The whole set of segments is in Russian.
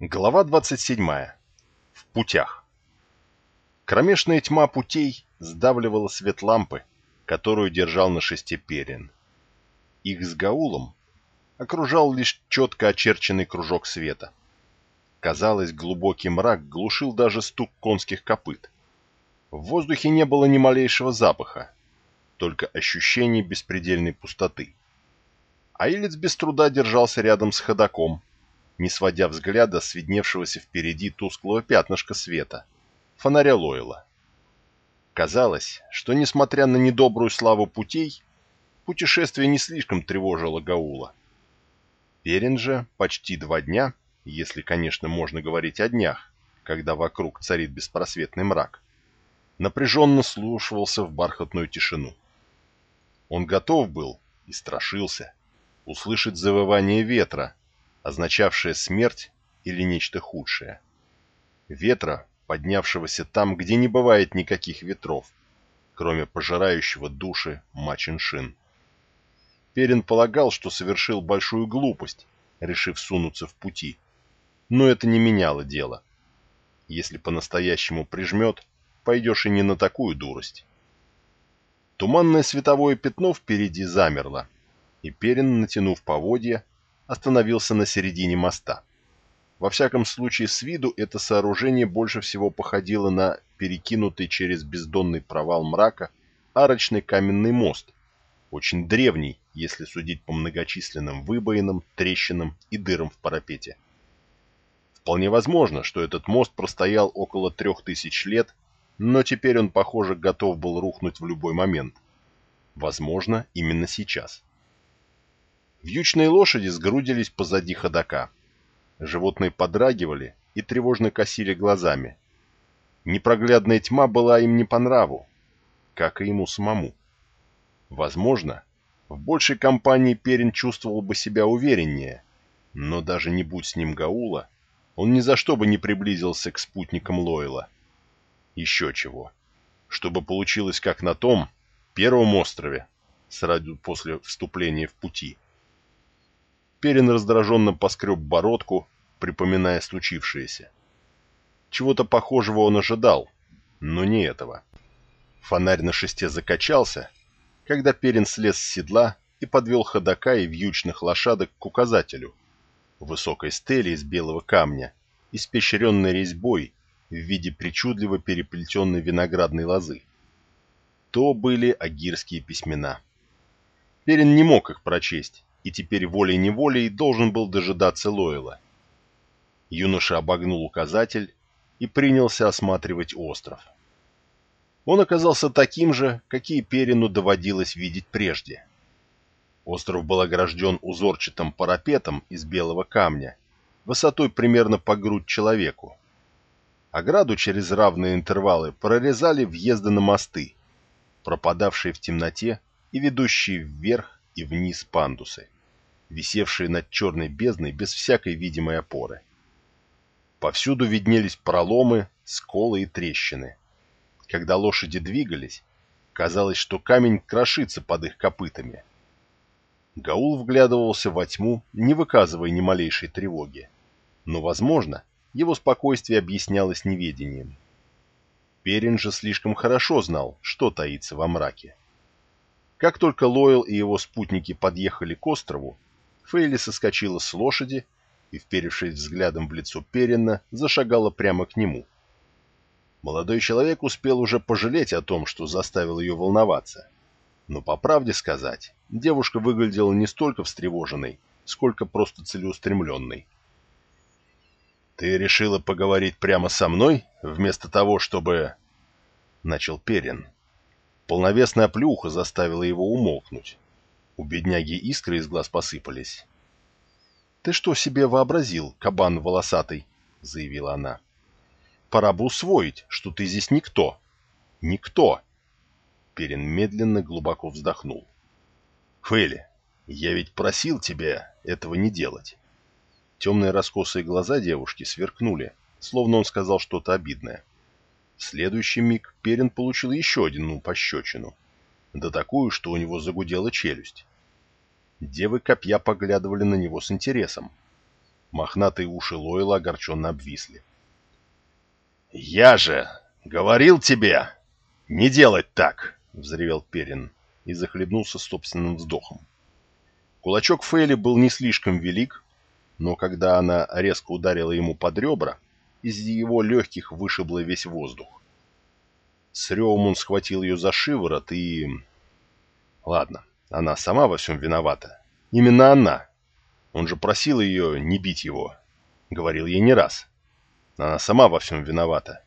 Глава 27. В путях. Кромешная тьма путей сдавливала свет лампы, которую держал на шесте перин. Их с Гаулом окружал лишь четко очерченный кружок света. Казалось, глубокий мрак глушил даже стук конских копыт. В воздухе не было ни малейшего запаха, только ощущение беспредельной пустоты. Аилец без труда держался рядом с ходаком, не сводя взгляда с видневшегося впереди тусклого пятнышка света, фонаря Лойла. Казалось, что, несмотря на недобрую славу путей, путешествие не слишком тревожило Гаула. Перин же почти два дня, если, конечно, можно говорить о днях, когда вокруг царит беспросветный мрак, напряженно слушался в бархатную тишину. Он готов был и страшился услышать завывание ветра, означавшее смерть или нечто худшее. Ветра, поднявшегося там, где не бывает никаких ветров, кроме пожирающего души Мачиншин. Перин полагал, что совершил большую глупость, решив сунуться в пути. Но это не меняло дело. Если по-настоящему прижмет, пойдешь и не на такую дурость. Туманное световое пятно впереди замерло, и Перин, натянув поводья, остановился на середине моста. Во всяком случае, с виду это сооружение больше всего походило на перекинутый через бездонный провал мрака арочный каменный мост, очень древний, если судить по многочисленным выбоинам, трещинам и дырам в парапете. Вполне возможно, что этот мост простоял около трех тысяч лет, но теперь он, похоже, готов был рухнуть в любой момент. Возможно, именно сейчас. Вьючные лошади сгрудились позади ходока. Животные подрагивали и тревожно косили глазами. Непроглядная тьма была им не по нраву, как и ему самому. Возможно, в большей компании Перин чувствовал бы себя увереннее, но даже не будь с ним Гаула, он ни за что бы не приблизился к спутникам Лойла. Еще чего. Чтобы получилось как на том, первом острове, сразу после вступления в пути. Перин раздраженно поскреб бородку, припоминая случившееся. Чего-то похожего он ожидал, но не этого. Фонарь на шесте закачался, когда Перин слез с седла и подвел ходока и вьючных лошадок к указателю, высокой стели из белого камня, испещренной резьбой в виде причудливо переплетенной виноградной лозы. То были агирские письмена. Перин не мог их прочесть, и теперь волей-неволей должен был дожидаться Лойла. Юноша обогнул указатель и принялся осматривать остров. Он оказался таким же, какие Перину доводилось видеть прежде. Остров был огражден узорчатым парапетом из белого камня, высотой примерно по грудь человеку. Ограду через равные интервалы прорезали въезды на мосты, пропадавшие в темноте и ведущие вверх и вниз пандусы висевшие над черной бездной без всякой видимой опоры. Повсюду виднелись проломы, сколы и трещины. Когда лошади двигались, казалось, что камень крошится под их копытами. Гаул вглядывался во тьму, не выказывая ни малейшей тревоги. Но, возможно, его спокойствие объяснялось неведением. Перин же слишком хорошо знал, что таится во мраке. Как только Лойл и его спутники подъехали к острову, Фейли соскочила с лошади и, вперевшись взглядом в лицо Перина, зашагала прямо к нему. Молодой человек успел уже пожалеть о том, что заставил ее волноваться. Но, по правде сказать, девушка выглядела не столько встревоженной, сколько просто целеустремленной. «Ты решила поговорить прямо со мной, вместо того, чтобы...» — начал Перин. Полновесная плюха заставила его умолкнуть. У бедняги искры из глаз посыпались. «Ты что себе вообразил, кабан волосатый?» — заявила она. «Пора бы усвоить, что ты здесь никто. Никто!» Перин медленно глубоко вздохнул. «Фелли, я ведь просил тебя этого не делать». Темные раскосые глаза девушки сверкнули, словно он сказал что-то обидное. В следующий миг Перин получил еще одну пощечину. Да такую, что у него загудела челюсть. Девы копья поглядывали на него с интересом. Мохнатые уши Лойла огорченно обвисли. «Я же говорил тебе не делать так!» — взревел Перин и захлебнулся собственным вздохом. Кулачок Фейли был не слишком велик, но когда она резко ударила ему под ребра, из его легких вышибло весь воздух. С ревом он схватил ее за шиворот и... Ладно, она сама во всем виновата. Именно она. Он же просил ее не бить его. Говорил ей не раз. Она сама во всем виновата.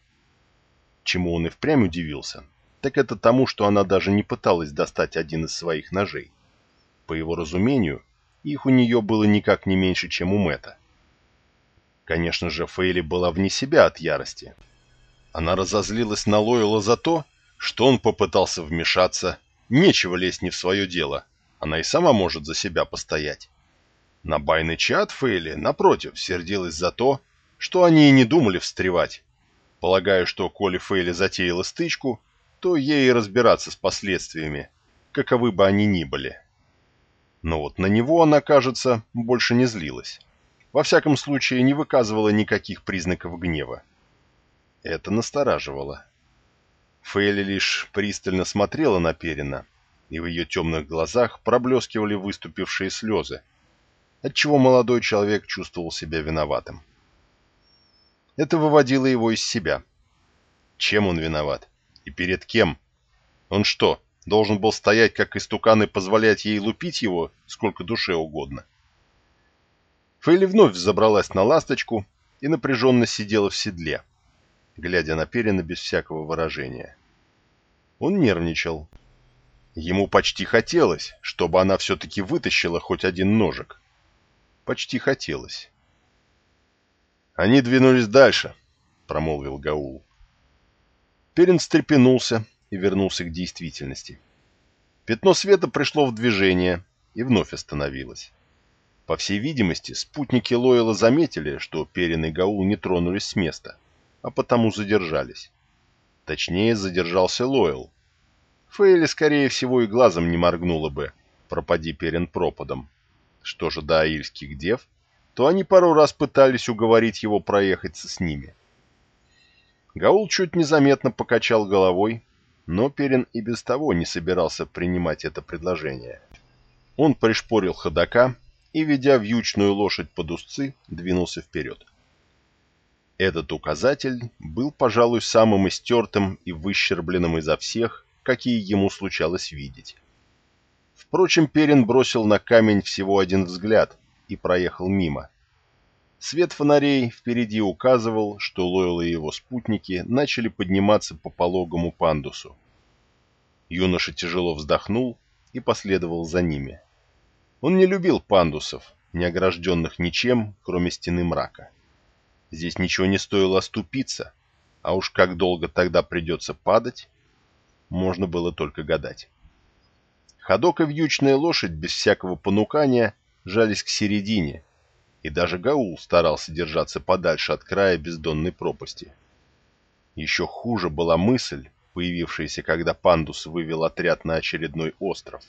Чему он и впрямь удивился, так это тому, что она даже не пыталась достать один из своих ножей. По его разумению, их у нее было никак не меньше, чем у Мэтта. Конечно же, Фейли была вне себя от ярости. Она разозлилась на Лойла за то, что он попытался вмешаться. Нечего лезть не в свое дело. Она и сама может за себя постоять. На байный чат Фейли, напротив, сердилась за то, что они и не думали встревать. Полагаю, что коли Фейли затеяла стычку, то ей и разбираться с последствиями, каковы бы они ни были. Но вот на него она, кажется, больше не злилась. Во всяком случае, не выказывала никаких признаков гнева. Это настораживало. Фейли лишь пристально смотрела на Перина, и в ее темных глазах проблескивали выступившие слезы, отчего молодой человек чувствовал себя виноватым. Это выводило его из себя. Чем он виноват? И перед кем? Он что, должен был стоять как истукан и позволять ей лупить его сколько душе угодно? Фейли вновь взобралась на ласточку и напряженно сидела в седле, глядя на Перина без всякого выражения. Он нервничал. Ему почти хотелось, чтобы она все-таки вытащила хоть один ножик. Почти хотелось. «Они двинулись дальше», — промолвил Гаул. Перин встрепенулся и вернулся к действительности. Пятно света пришло в движение и вновь остановилось. По всей видимости, спутники Лойла заметили, что Перин и Гаул не тронулись с места, а потому задержались. Точнее, задержался Лойл. Фейли, скорее всего, и глазом не моргнула бы, пропади Перин пропадом. Что же до аильских дев, то они пару раз пытались уговорить его проехаться с ними. Гаул чуть незаметно покачал головой, но Перин и без того не собирался принимать это предложение. Он пришпорил ходока и, ведя вьючную лошадь под узцы, двинулся вперед. Этот указатель был, пожалуй, самым истертым и выщербленным изо всех, какие ему случалось видеть. Впрочем, Перин бросил на камень всего один взгляд и проехал мимо. Свет фонарей впереди указывал, что Лойл и его спутники начали подниматься по пологому пандусу. Юноша тяжело вздохнул и последовал за ними. Он не любил пандусов, не огражденных ничем, кроме стены мрака. Здесь ничего не стоило оступиться, а уж как долго тогда придется падать, можно было только гадать. Ходок и вьючная лошадь без всякого понукания жались к середине, и даже Гаул старался держаться подальше от края бездонной пропасти. Еще хуже была мысль, появившаяся, когда Пандус вывел отряд на очередной остров.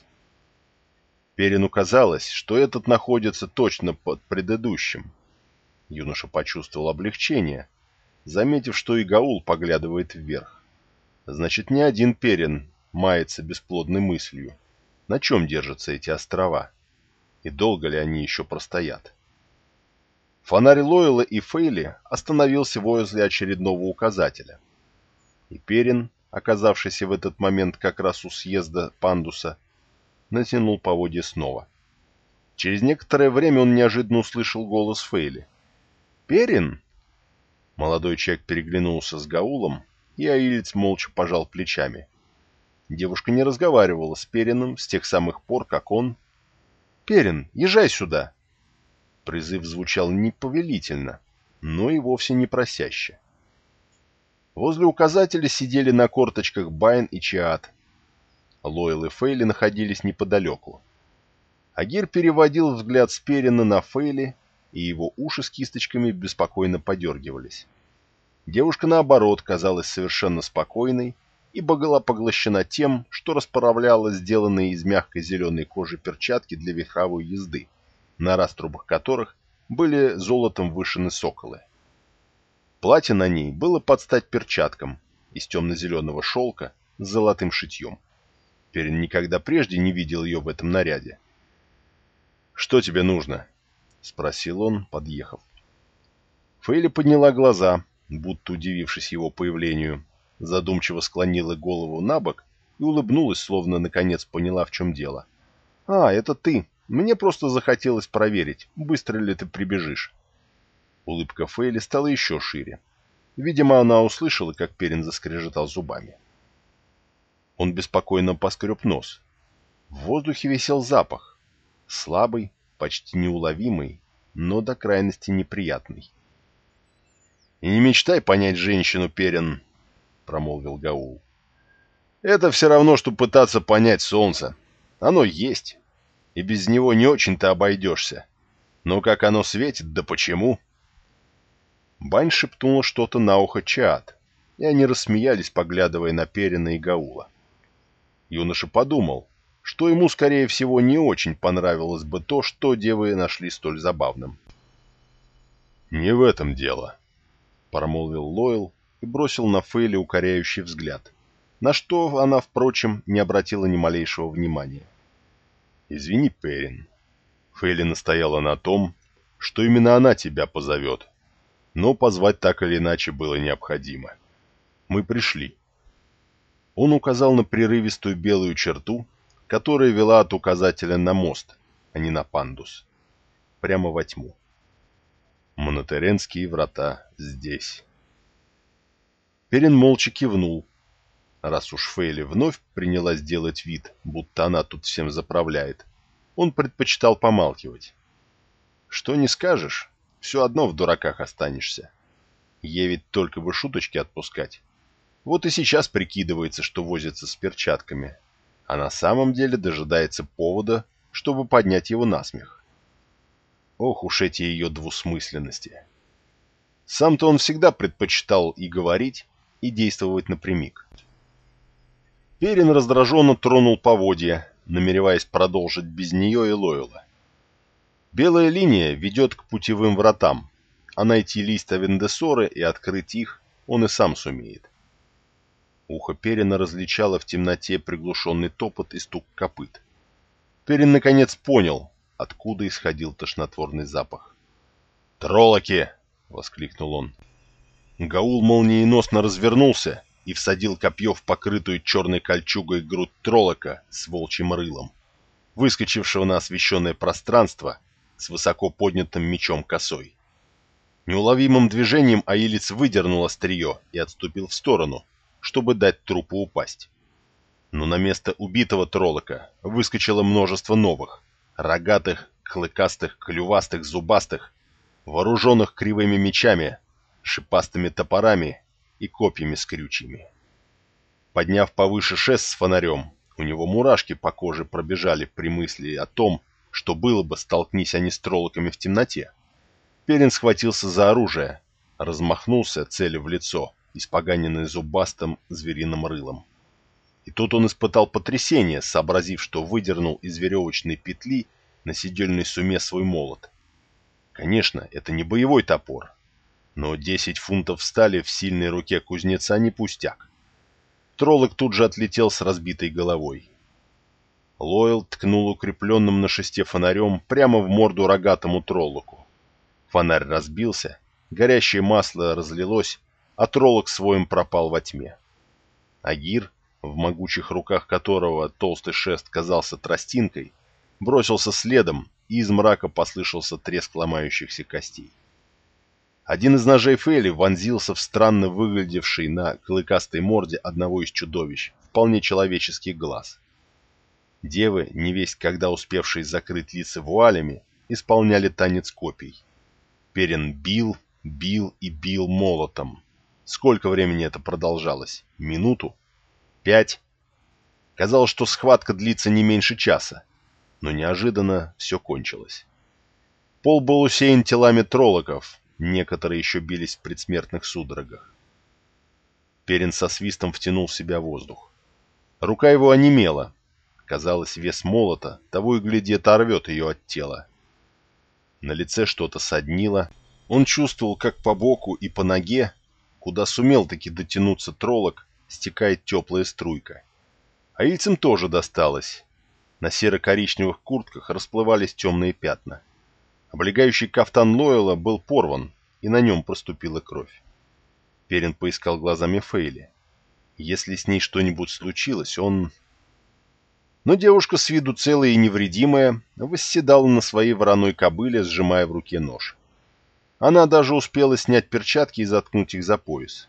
Перину казалось, что этот находится точно под предыдущим. Юноша почувствовал облегчение, заметив, что и Гаул поглядывает вверх. Значит, не один Перин мается бесплодной мыслью. На чем держатся эти острова? И долго ли они еще простоят? Фонарь Лойла и Фейли остановился возле очередного указателя. И Перин, оказавшийся в этот момент как раз у съезда пандуса, натянул поводья снова. Через некоторое время он неожиданно услышал голос Фейли. «Перин?» Молодой человек переглянулся с Гаулом, и Аилец молча пожал плечами. Девушка не разговаривала с Перином с тех самых пор, как он... «Перин, езжай сюда!» Призыв звучал не повелительно, но и вовсе не просяще. Возле указателя сидели на корточках Байн и Чиат. Лойл и Фейли находились неподалеку. Агир переводил взгляд с Перина на Фейли, и его уши с кисточками беспокойно подергивались. Девушка, наоборот, казалась совершенно спокойной и была поглощена тем, что расправляла сделанные из мягкой зеленой кожи перчатки для верховой езды, на раструбах которых были золотом вышины соколы. Платье на ней было под стать перчаткам из темно-зеленого шелка с золотым шитьем. Перин никогда прежде не видел ее в этом наряде. «Что тебе нужно?» — спросил он, подъехав. Фейли подняла глаза, будто удивившись его появлению, задумчиво склонила голову на бок и улыбнулась, словно наконец поняла, в чем дело. «А, это ты. Мне просто захотелось проверить, быстро ли ты прибежишь». Улыбка Фейли стала еще шире. Видимо, она услышала, как Перин заскрежетал зубами. Он беспокойно поскреб нос. В воздухе висел запах. Слабый, почти неуловимый, но до крайности неприятный. «И не мечтай понять женщину, Перин», — промолвил Гаул. «Это все равно, что пытаться понять солнце. Оно есть, и без него не очень-то обойдешься. Но как оно светит, да почему?» Бань шепнула что-то на ухо Чаат, и они рассмеялись, поглядывая на Перина и Гаула. Юноша подумал, что ему, скорее всего, не очень понравилось бы то, что девы нашли столь забавным. «Не в этом дело», — промолвил Лойл и бросил на Фейли укоряющий взгляд, на что она, впрочем, не обратила ни малейшего внимания. «Извини, Перин». Фейли настояла на том, что именно она тебя позовет, но позвать так или иначе было необходимо. Мы пришли. Он указал на прерывистую белую черту, которая вела от указателя на мост, а не на пандус. Прямо во тьму. Монотеренские врата здесь. Перин молча кивнул. Раз уж Фейли вновь принялась делать вид, будто она тут всем заправляет, он предпочитал помалкивать. Что не скажешь, все одно в дураках останешься. Ей ведь только бы шуточки отпускать. Вот и сейчас прикидывается, что возится с перчатками, а на самом деле дожидается повода, чтобы поднять его на смех. Ох уж эти ее двусмысленности. Сам-то он всегда предпочитал и говорить, и действовать напрямик. Перин раздраженно тронул поводья, намереваясь продолжить без нее и Лойла. Белая линия ведет к путевым вратам, а найти лист Авендесоры и открыть их он и сам сумеет. Ухо Перина различало в темноте приглушенный топот и стук копыт. Перин наконец понял, откуда исходил тошнотворный запах. «Троллоки!» — воскликнул он. Гаул молниеносно развернулся и всадил копье в покрытую черной кольчугой грудь троллока с волчьим рылом, выскочившего на освещенное пространство с высоко поднятым мечом косой. Неуловимым движением Аилец выдернул острие и отступил в сторону, чтобы дать трупу упасть. Но на место убитого троллока выскочило множество новых, рогатых, клыкастых, клювастых, зубастых, вооруженных кривыми мечами, шипастыми топорами и копьями с крючьями. Подняв повыше шест с фонарем, у него мурашки по коже пробежали при мысли о том, что было бы, столкнись они с троллоками в темноте. Перин схватился за оружие, размахнулся, целя в лицо, испоганенный зубастым звериным рылом. И тут он испытал потрясение, сообразив, что выдернул из веревочной петли на сидельной суме свой молот. Конечно, это не боевой топор, но 10 фунтов стали в сильной руке кузнеца не пустяк. Троллок тут же отлетел с разбитой головой. Лойл ткнул укрепленным на шесте фонарем прямо в морду рогатому троллоку. Фонарь разбился, горящее масло разлилось, а троллок своим пропал во тьме. Агир, в могучих руках которого толстый шест казался тростинкой, бросился следом, и из мрака послышался треск ломающихся костей. Один из ножей Фейли вонзился в странно выглядевший на клыкастой морде одного из чудовищ, вполне человеческий глаз. Девы, невесть когда успевшие закрыть лица вуалями, исполняли танец копий. Перин бил, бил и бил молотом, Сколько времени это продолжалось? Минуту? Пять? Казалось, что схватка длится не меньше часа, но неожиданно все кончилось. Пол был усеян телами троллоков, некоторые еще бились в предсмертных судорогах. Перин со свистом втянул в себя воздух. Рука его онемела. Казалось, вес молота, того и гляди, оторвет ее от тела. На лице что-то соднило. Он чувствовал, как по боку и по ноге, куда сумел таки дотянуться троллок, стекает теплая струйка. А ильцам тоже досталось. На серо-коричневых куртках расплывались темные пятна. Облегающий кафтан Лойла был порван, и на нем проступила кровь. Перин поискал глазами Фейли. Если с ней что-нибудь случилось, он... Но девушка с виду целая и невредимая восседала на своей вороной кобыле, сжимая в руке нож. Она даже успела снять перчатки и заткнуть их за пояс.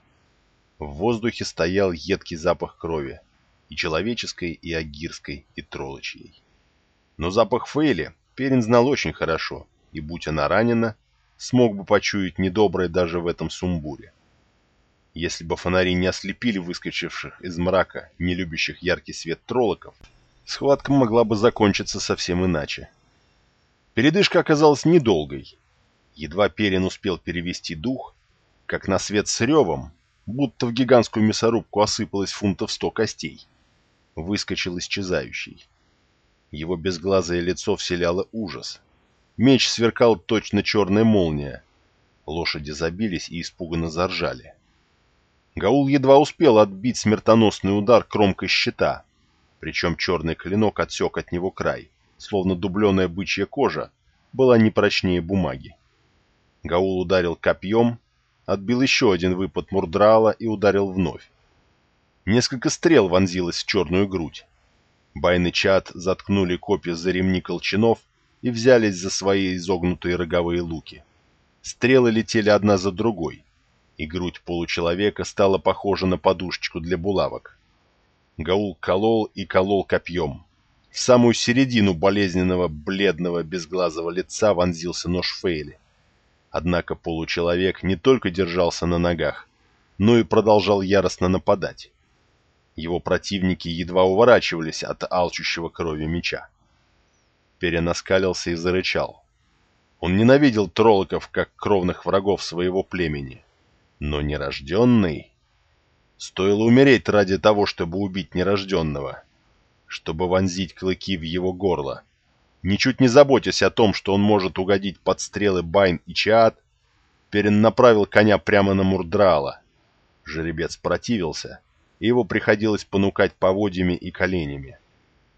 В воздухе стоял едкий запах крови, и человеческой, и агирской, и троллочьей. Но запах Фейли Перин знал очень хорошо, и, будь она ранена, смог бы почуять недоброе даже в этом сумбуре. Если бы фонари не ослепили выскочивших из мрака, не любящих яркий свет троллоков, схватка могла бы закончиться совсем иначе. Передышка оказалась недолгой. Едва Перин успел перевести дух, как на свет с ревом, будто в гигантскую мясорубку осыпалось фунтов сто костей. Выскочил исчезающий. Его безглазое лицо вселяло ужас. Меч сверкал точно черная молния. Лошади забились и испуганно заржали. Гаул едва успел отбить смертоносный удар кромкой щита, причем черный клинок отсек от него край, словно дубленая бычья кожа была не прочнее бумаги. Гаул ударил копьем, отбил еще один выпад Мурдрала и ударил вновь. Несколько стрел вонзилось в черную грудь. Байны чад заткнули копья за ремни колчанов и взялись за свои изогнутые роговые луки. Стрелы летели одна за другой, и грудь получеловека стала похожа на подушечку для булавок. Гаул колол и колол копьем. В самую середину болезненного, бледного, безглазого лица вонзился нож Фейли. Однако получеловек не только держался на ногах, но и продолжал яростно нападать. Его противники едва уворачивались от алчущего крови меча. Перенаскалился и зарычал. Он ненавидел троллоков как кровных врагов своего племени. Но нерожденный... Стоило умереть ради того, чтобы убить нерожденного, чтобы вонзить клыки в его горло. Ничуть не заботясь о том, что он может угодить под стрелы Байн и Чаат, Перен направил коня прямо на Мурдрала. Жеребец противился, и его приходилось понукать поводьями и коленями.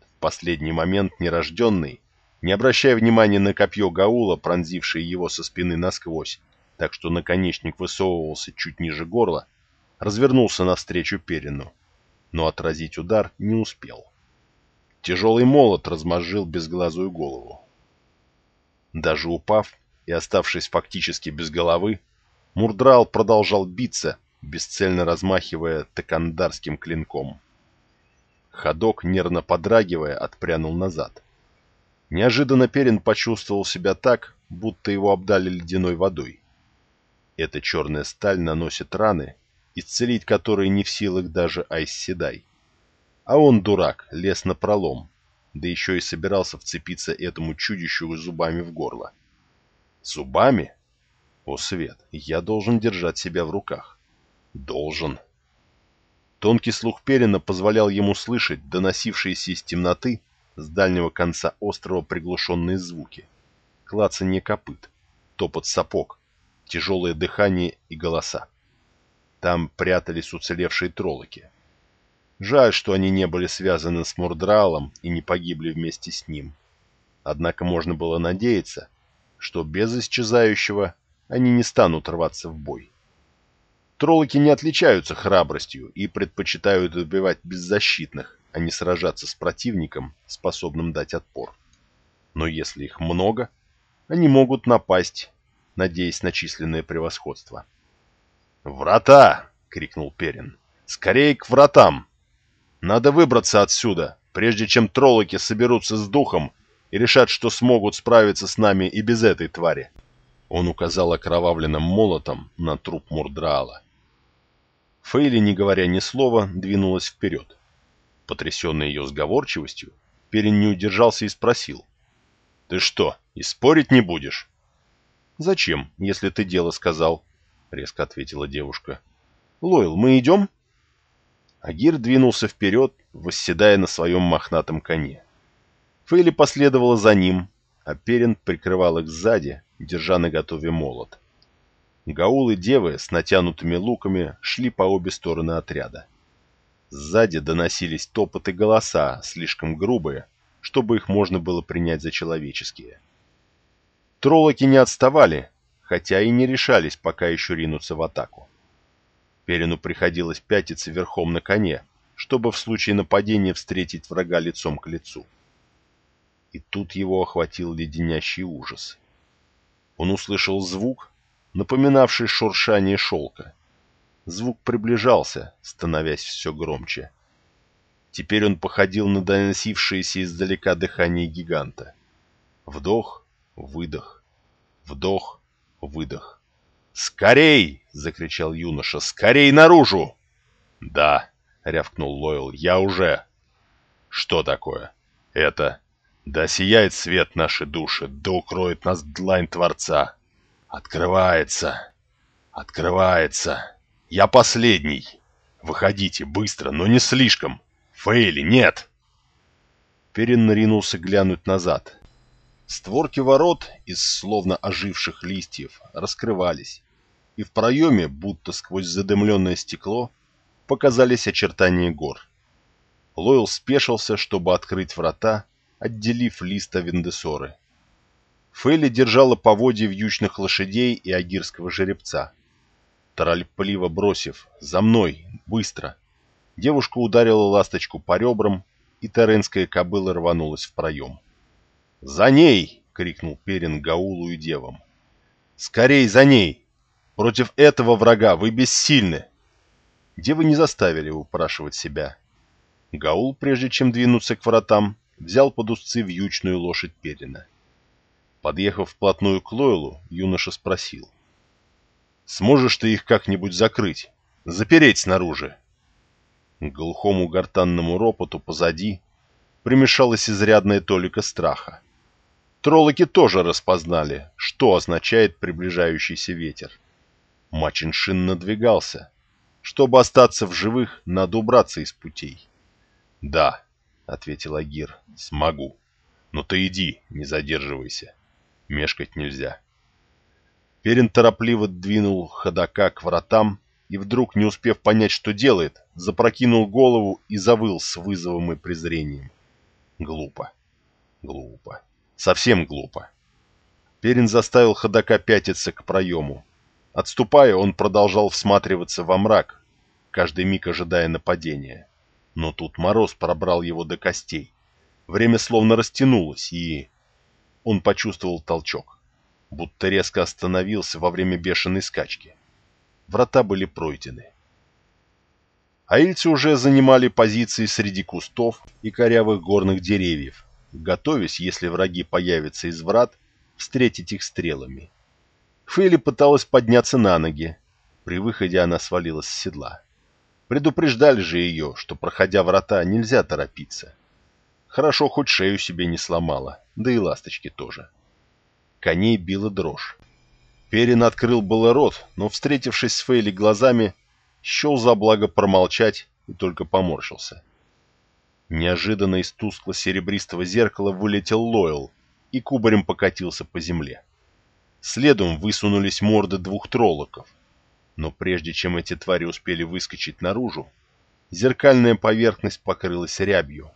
В последний момент нерожденный, не обращая внимания на копье Гаула, пронзившее его со спины насквозь, так что наконечник высовывался чуть ниже горла, развернулся навстречу Перину, но отразить удар не успел. Тяжелый молот размозжил безглазую голову. Даже упав и оставшись фактически без головы, Мурдрал продолжал биться, бесцельно размахивая токандарским клинком. Ходок, нервно подрагивая, отпрянул назад. Неожиданно Перин почувствовал себя так, будто его обдали ледяной водой. Эта черная сталь наносит раны, исцелить которые не в силах даже Айсседай. А он, дурак, лез на пролом, да еще и собирался вцепиться этому чудищу зубами в горло. Зубами? О, Свет, я должен держать себя в руках. Должен. Тонкий слух Перина позволял ему слышать доносившиеся из темноты с дальнего конца острова приглушенные звуки. Клацанье копыт, топот сапог, тяжелое дыхание и голоса. Там прятались уцелевшие троллоки. Жаль, что они не были связаны с Мордралом и не погибли вместе с ним. Однако можно было надеяться, что без исчезающего они не станут рваться в бой. Троллоки не отличаются храбростью и предпочитают убивать беззащитных, а не сражаться с противником, способным дать отпор. Но если их много, они могут напасть надеясь на численное превосходство. «Врата!» — крикнул Перин. «Скорее к вратам! Надо выбраться отсюда, прежде чем троллоки соберутся с духом и решат, что смогут справиться с нами и без этой твари». Он указал окровавленным молотом на труп Мурдраала. Фейли, не говоря ни слова, двинулась вперед. Потрясенный ее сговорчивостью, Перин не удержался и спросил. «Ты что, и спорить не будешь?» «Зачем, если ты дело сказал?» — резко ответила девушка. «Лойл, мы идем?» Агир двинулся вперед, восседая на своем мохнатом коне. Фейли последовала за ним, а Перин прикрывал их сзади, держа наготове молот. Гаулы девы с натянутыми луками шли по обе стороны отряда. Сзади доносились топоты голоса, слишком грубые, чтобы их можно было принять за человеческие. Троллоки не отставали, хотя и не решались пока еще ринуться в атаку. Перину приходилось пятиться верхом на коне, чтобы в случае нападения встретить врага лицом к лицу. И тут его охватил леденящий ужас. Он услышал звук, напоминавший шуршание шелка. Звук приближался, становясь все громче. Теперь он походил на доносившееся издалека дыхание гиганта. Вдох, выдох, вдох, выдох. «Скорей!» — закричал юноша. «Скорей наружу!» «Да!» — рявкнул Лойл. «Я уже!» «Что такое?» «Это...» «Да сияет свет нашей души, да укроет нас длань Творца!» «Открывается! Открывается! Я последний! Выходите быстро, но не слишком! Фейли, нет!» Перин наринулся глянуть назад. Створки ворот из словно оживших листьев раскрывались, и в проеме, будто сквозь задымленное стекло, показались очертания гор. Лойл спешился, чтобы открыть врата, отделив листа Вендесоры. Фейли держала поводья вьючных лошадей и агирского жеребца. Торопливо бросив «За мной! Быстро!» девушка ударила ласточку по ребрам, и теренская кобыла рванулась в проем. «За ней!» — крикнул Перин Гаулу и девам. «Скорей за ней! Против этого врага вы бессильны!» Девы не заставили упрашивать себя. Гаул, прежде чем двинуться к вратам, взял под узцы вьючную лошадь Перина. Подъехав вплотную к Лойлу, юноша спросил. «Сможешь ты их как-нибудь закрыть? Запереть снаружи?» К глухому гортанному ропоту позади примешалась изрядная толика страха. Троллоки тоже распознали, что означает приближающийся ветер. Мачиншин надвигался. Чтобы остаться в живых, надо убраться из путей. «Да», — ответил Агир, — «смогу. Но ты иди, не задерживайся. Мешкать нельзя». Перин торопливо двинул ходока к вратам и вдруг, не успев понять, что делает, запрокинул голову и завыл с вызовом и презрением. Глупо. Глупо. Совсем глупо. Перин заставил ходока пятиться к проему. Отступая, он продолжал всматриваться во мрак, каждый миг ожидая нападения. Но тут мороз пробрал его до костей. Время словно растянулось, и... Он почувствовал толчок, будто резко остановился во время бешеной скачки. Врата были пройдены. Аильцы уже занимали позиции среди кустов и корявых горных деревьев, готовясь, если враги появятся из врат, встретить их стрелами. Фейли пыталась подняться на ноги. При выходе она свалилась с седла. Предупреждали же ее, что, проходя врата, нельзя торопиться. Хорошо, хоть шею себе не сломала, да и ласточки тоже. Коней била дрожь. Перин открыл было рот, но, встретившись с Фейли глазами, счел за благо промолчать и только поморщился. Неожиданно из тускло-серебристого зеркала вылетел Лойл и кубарем покатился по земле. Следом высунулись морды двух троллоков. Но прежде чем эти твари успели выскочить наружу, зеркальная поверхность покрылась рябью,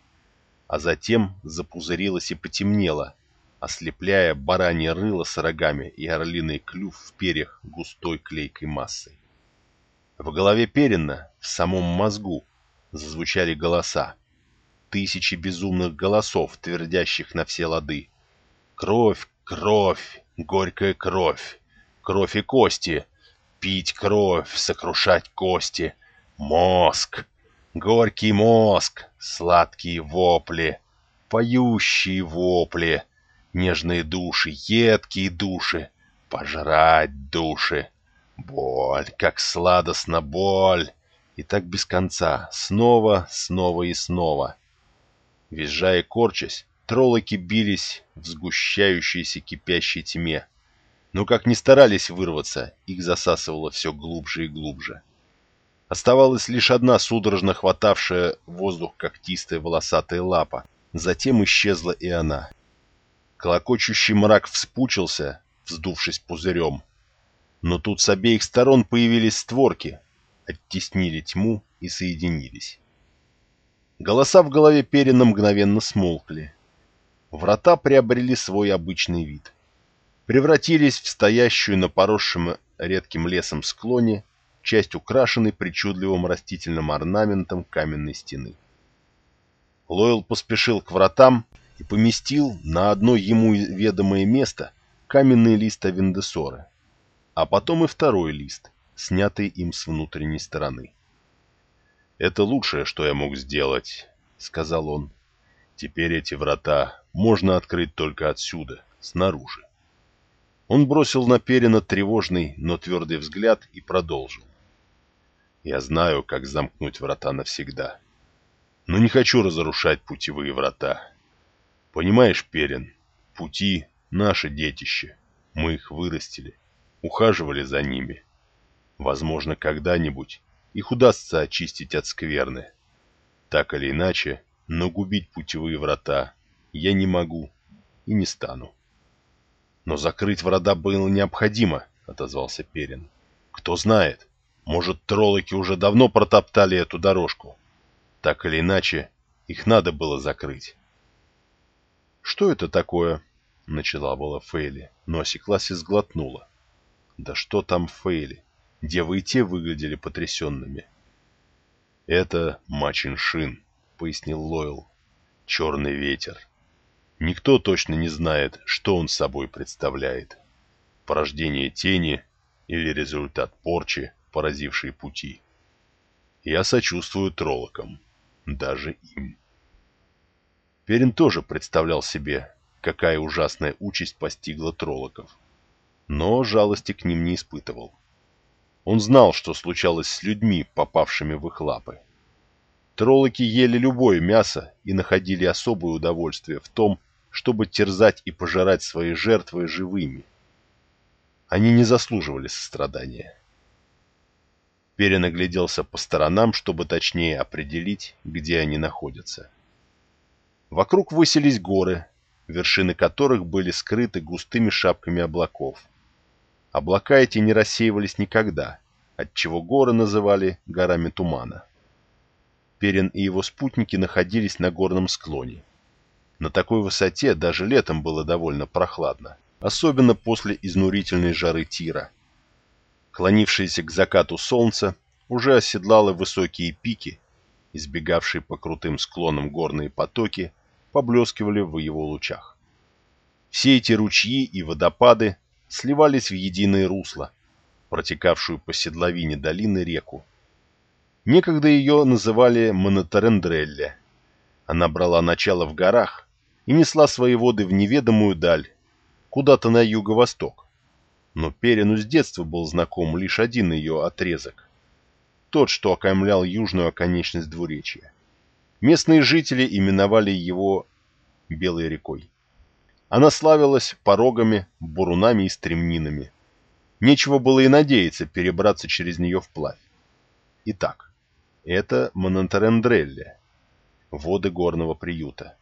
а затем запузырилась и потемнела, ослепляя баранье рыло с рогами и орлиный клюв в перьях густой клейкой массой. В голове Перина, в самом мозгу, зазвучали голоса тысячи безумных голосов, твердящих на все лады. Кровь, кровь, горькая кровь, кровь и кости, пить кровь, сокрушать кости, мозг, горький мозг, сладкие вопли, поющие вопли, нежные души, едкие души, пожрать души. Боль, как сладостна боль! И так без конца, снова, снова и снова. Визжая и корчась, троллоки бились в сгущающейся кипящей тьме. Но как ни старались вырваться, их засасывало все глубже и глубже. Оставалась лишь одна судорожно хватавшая воздух когтистая волосатая лапа. Затем исчезла и она. Колокочущий мрак вспучился, вздувшись пузырем. Но тут с обеих сторон появились створки, оттеснили тьму и соединились. Голоса в голове Перина мгновенно смолкли. Врата приобрели свой обычный вид. Превратились в стоящую на поросшем редким лесом склоне часть украшенной причудливым растительным орнаментом каменной стены. Лойл поспешил к вратам и поместил на одно ему ведомое место каменный лист Авендесора, а потом и второй лист, снятый им с внутренней стороны. «Это лучшее, что я мог сделать», — сказал он. «Теперь эти врата можно открыть только отсюда, снаружи». Он бросил на Перина тревожный, но твердый взгляд и продолжил. «Я знаю, как замкнуть врата навсегда, но не хочу разрушать путевые врата. Понимаешь, Перин, пути — наше детище, мы их вырастили, ухаживали за ними. Возможно, когда-нибудь их удастся очистить от скверны. Так или иначе, но губить путевые врата я не могу и не стану. Но закрыть врата было необходимо, отозвался Перин. Кто знает, может, троллоки уже давно протоптали эту дорожку. Так или иначе, их надо было закрыть. «Что это такое?» — начала была Фейли, но осеклась и сглотнула. «Да что там Фейли? Девы и те выглядели потрясенными. «Это Мачиншин», — пояснил Лойл. «Черный ветер. Никто точно не знает, что он собой представляет. Порождение тени или результат порчи, поразившей пути. Я сочувствую троллокам, даже им». Перин тоже представлял себе, какая ужасная участь постигла троллоков, но жалости к ним не испытывал. Он знал, что случалось с людьми, попавшими в их лапы. Троллоки ели любое мясо и находили особое удовольствие в том, чтобы терзать и пожирать свои жертвы живыми. Они не заслуживали сострадания. Перенагляделся по сторонам, чтобы точнее определить, где они находятся. Вокруг высились горы, вершины которых были скрыты густыми шапками облаков. Облака эти не рассеивались никогда, отчего горы называли горами тумана. Перин и его спутники находились на горном склоне. На такой высоте даже летом было довольно прохладно, особенно после изнурительной жары Тира. Клонившееся к закату солнце уже оседлало высокие пики, избегавшие по крутым склонам горные потоки, поблескивали в его лучах. Все эти ручьи и водопады сливались в единое русло, протекавшую по седловине долины реку. Некогда ее называли Монотарендрелле. Она брала начало в горах и несла свои воды в неведомую даль, куда-то на юго-восток. Но Перину с детства был знаком лишь один ее отрезок. Тот, что окаймлял южную оконечность двуречья. Местные жители именовали его Белой рекой. Она славилась порогами, бурунами и стремнинами. Нечего было и надеяться перебраться через нее вплавь. Итак, это Монантарендрелле, воды горного приюта.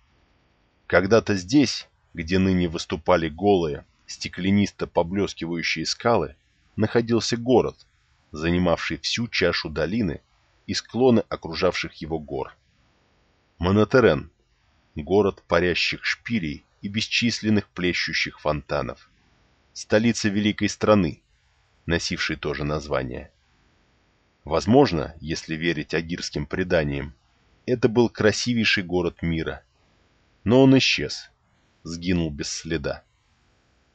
Когда-то здесь, где ныне выступали голые, стеклянисто поблескивающие скалы, находился город, занимавший всю чашу долины и склоны окружавших его гор. Монотерен – город парящих шпилей и бесчисленных плещущих фонтанов. Столица великой страны, носившей тоже название. Возможно, если верить агирским преданиям, это был красивейший город мира. Но он исчез, сгинул без следа.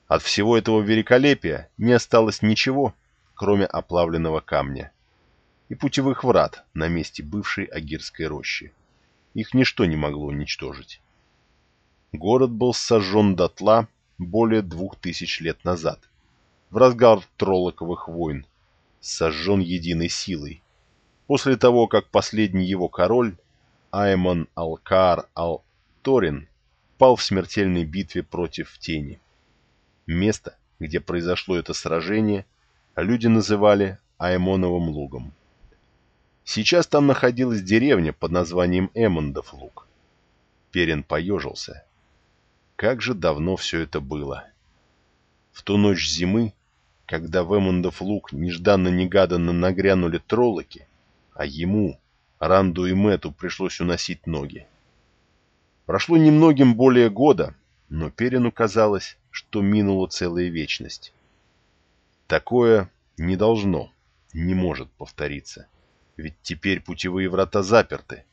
От всего этого великолепия не осталось ничего, кроме оплавленного камня и путевых врат на месте бывшей агирской рощи. Их ничто не могло уничтожить. Город был сожжен дотла более двух тысяч лет назад, в разгар троллоковых войн, сожжен единой силой, после того, как последний его король, Аймон Алкар Ал-Торин, пал в смертельной битве против Тени. Место, где произошло это сражение, люди называли Аймоновым лугом. Сейчас там находилась деревня под названием Эммондов луг. Перин поежился как же давно все это было. В ту ночь зимы, когда в Эммондов луг нежданно-негаданно нагрянули троллоки, а ему, Ранду и Мэту пришлось уносить ноги. Прошло немногим более года, но Перину казалось, что минула целая вечность. Такое не должно, не может повториться, ведь теперь путевые врата заперты.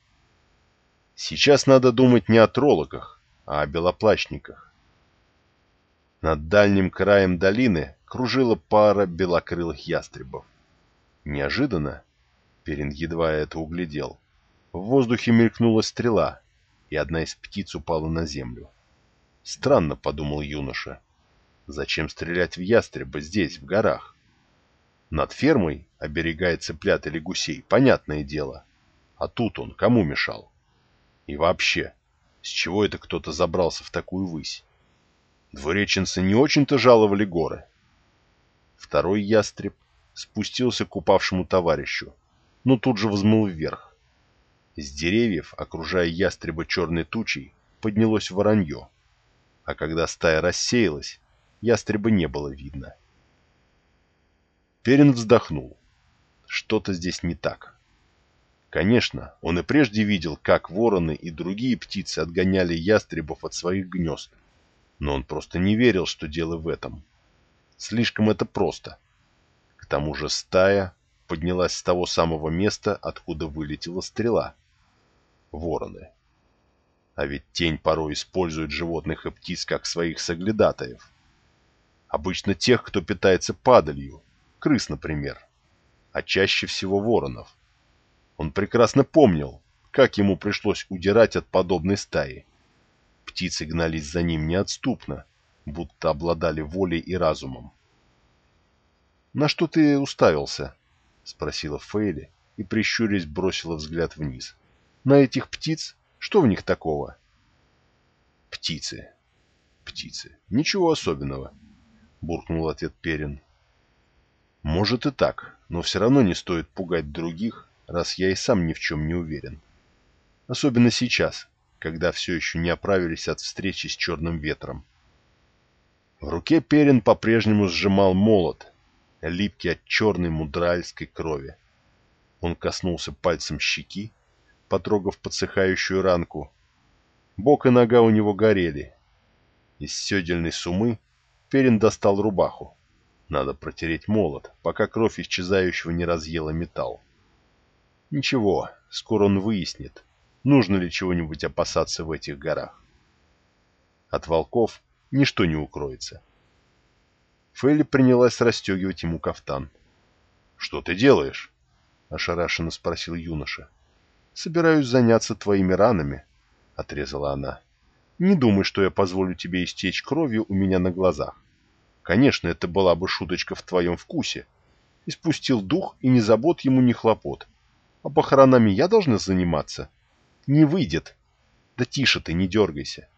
Сейчас надо думать не о троллоках, а о белоплачниках. Над дальним краем долины кружила пара белокрылых ястребов. Неожиданно, Перин едва это углядел, в воздухе мелькнула стрела, и одна из птиц упала на землю. Странно, подумал юноша. Зачем стрелять в ястреба здесь, в горах? Над фермой, оберегая цыплят или гусей, понятное дело. А тут он кому мешал? И вообще, с чего это кто-то забрался в такую высь? Двуреченцы не очень-то жаловали горы. Второй ястреб спустился к упавшему товарищу, но тут же взмыл вверх. С деревьев, окружая ястреба черной тучей, поднялось воронье, а когда стая рассеялась, ястреба не было видно. Перин вздохнул. Что-то здесь не так. Конечно, он и прежде видел, как вороны и другие птицы отгоняли ястребов от своих гнезд, но он просто не верил, что дело в этом. Слишком это просто. К тому же стая поднялась с того самого места, откуда вылетела стрела. Вороны. А ведь тень порой использует животных и птиц как своих соглядатаев. Обычно тех, кто питается падалью, крыс, например, а чаще всего воронов. Он прекрасно помнил, как ему пришлось удирать от подобной стаи. Птицы гнались за ним неотступно, будто обладали волей и разумом. «На что ты уставился?» — спросила Фейли и, прищурясь, бросила взгляд вниз. «На этих птиц? Что в них такого?» «Птицы. Птицы. Ничего особенного», — буркнул ответ Перин. «Может и так, но все равно не стоит пугать других раз я и сам ни в чем не уверен. Особенно сейчас, когда все еще не оправились от встречи с черным ветром. В руке Перин по-прежнему сжимал молот, липкий от черной мудральской крови. Он коснулся пальцем щеки, потрогав подсыхающую ранку. Бок и нога у него горели. Из седельной сумы Перин достал рубаху. Надо протереть молот, пока кровь исчезающего не разъела металл. Ничего, скоро он выяснит, нужно ли чего-нибудь опасаться в этих горах. От волков ничто не укроется. Фелли принялась расстегивать ему кафтан. «Что ты делаешь?» — ошарашенно спросил юноша. «Собираюсь заняться твоими ранами», — отрезала она. «Не думай, что я позволю тебе истечь кровью у меня на глазах. Конечно, это была бы шуточка в твоем вкусе. Испустил дух, и не забот ему ни хлопот. А похоронами я должна заниматься? Не выйдет. Да тише ты, не дергайся.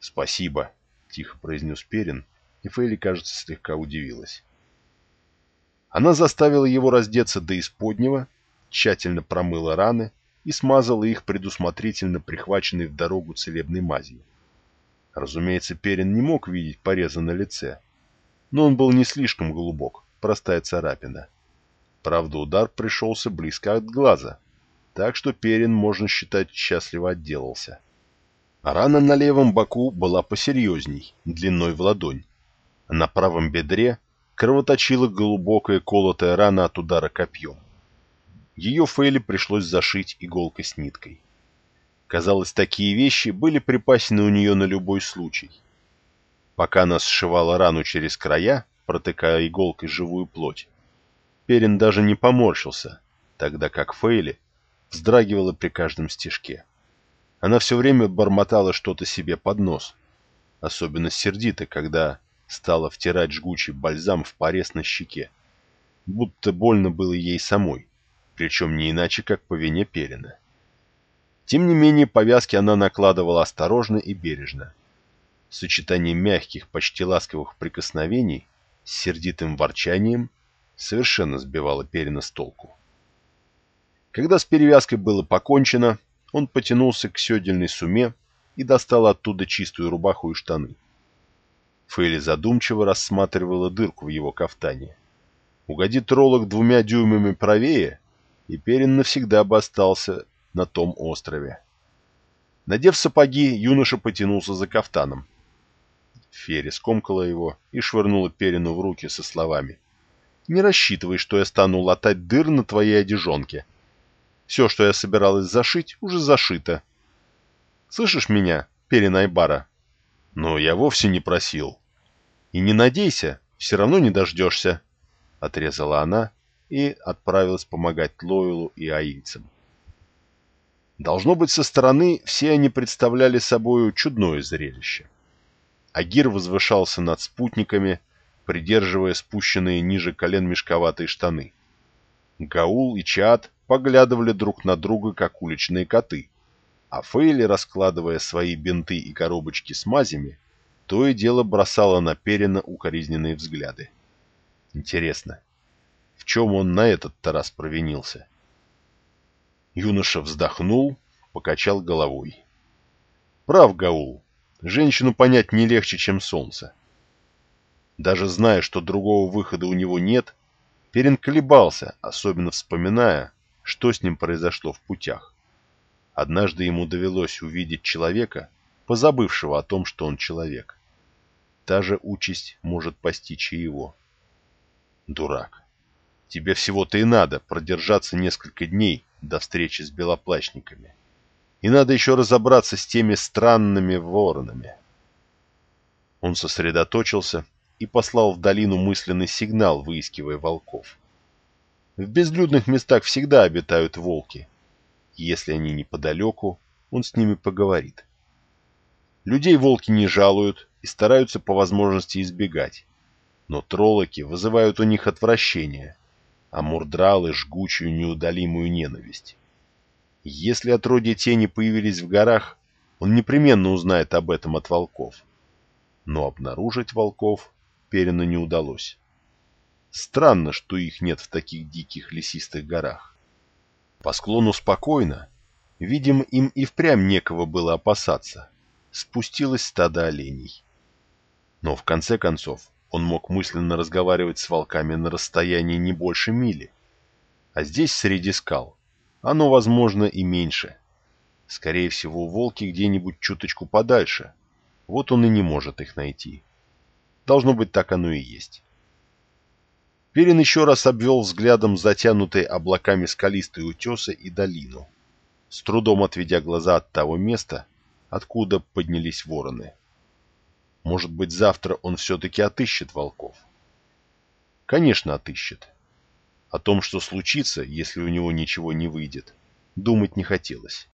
Спасибо, тихо произнес Перин, и Фейли, кажется, слегка удивилась. Она заставила его раздеться до исподнего, тщательно промыла раны и смазала их предусмотрительно прихваченной в дорогу целебной мазью. Разумеется, Перин не мог видеть пореза на лице, но он был не слишком глубок, простая царапина. Правда, удар пришелся близко от глаза, так что Перин, можно считать, счастливо отделался. А рана на левом боку была посерьезней, длиной в ладонь. На правом бедре кровоточила глубокая колотая рана от удара копьем. Ее Фейли пришлось зашить иголкой с ниткой. Казалось, такие вещи были припасены у нее на любой случай. Пока она сшивала рану через края, протыкая иголкой живую плоть, Перин даже не поморщился, тогда как Фейли вздрагивала при каждом стежке. Она все время бормотала что-то себе под нос, особенно сердито, когда стала втирать жгучий бальзам в порез на щеке, будто больно было ей самой, причем не иначе, как по вине Перина. Тем не менее, повязки она накладывала осторожно и бережно. Сочетание мягких, почти ласковых прикосновений с сердитым ворчанием совершенно сбивало Перина с толку. Когда с перевязкой было покончено, он потянулся к седельной суме и достал оттуда чистую рубаху и штаны. Фейли задумчиво рассматривала дырку в его кафтане. Угодит троллок двумя дюймами правее, и Перин навсегда бы остался на том острове. Надев сапоги, юноша потянулся за кафтаном. Ферри скомкала его и швырнула Перину в руки со словами. «Не рассчитывай, что я стану латать дыр на твоей одежонке. Все, что я собиралась зашить, уже зашито. Слышишь меня, Перин Айбара?» «Но я вовсе не просил». «И не надейся, все равно не дождешься», — отрезала она и отправилась помогать Лойлу и аильцам. Должно быть, со стороны все они представляли собою чудное зрелище. Агир возвышался над спутниками, придерживая спущенные ниже колен мешковатые штаны. Гаул и Чад поглядывали друг на друга, как уличные коты, а Фейли, раскладывая свои бинты и коробочки с мазями, то и дело бросала на Перина укоризненные взгляды. Интересно, в чем он на этот-то раз провинился? Юноша вздохнул, покачал головой. Прав, Гаул, женщину понять не легче, чем солнце. Даже зная, что другого выхода у него нет, Перин колебался, особенно вспоминая, что с ним произошло в путях. Однажды ему довелось увидеть человека, позабывшего о том, что он человек. Та же участь может постичь и его. Дурак. Тебе всего-то и надо продержаться несколько дней до встречи с белоплащниками. И надо еще разобраться с теми странными воронами. Он сосредоточился и послал в долину мысленный сигнал, выискивая волков. В безлюдных местах всегда обитают волки, если они неподалеку, он с ними поговорит. Людей волки не жалуют и стараются по возможности избегать. Но троллоки вызывают у них отвращение, а мурдралы — жгучую неудалимую ненависть. Если отродья тени появились в горах, он непременно узнает об этом от волков. Но обнаружить волков Перину не удалось. Странно, что их нет в таких диких лесистых горах. По склону спокойно, видимо, им и впрямь некого было опасаться, спустилось стадо оленей. Но в конце концов он мог мысленно разговаривать с волками на расстоянии не больше мили. А здесь, среди скал, оно, возможно, и меньше. Скорее всего, волки где-нибудь чуточку подальше. Вот он и не может их найти. Должно быть, так оно и есть. Перин еще раз обвел взглядом затянутые облаками скалистые утесы и долину, с трудом отведя глаза от того места, откуда поднялись вороны. Может быть, завтра он все-таки отыщет волков? Конечно, отыщет. О том, что случится, если у него ничего не выйдет, думать не хотелось.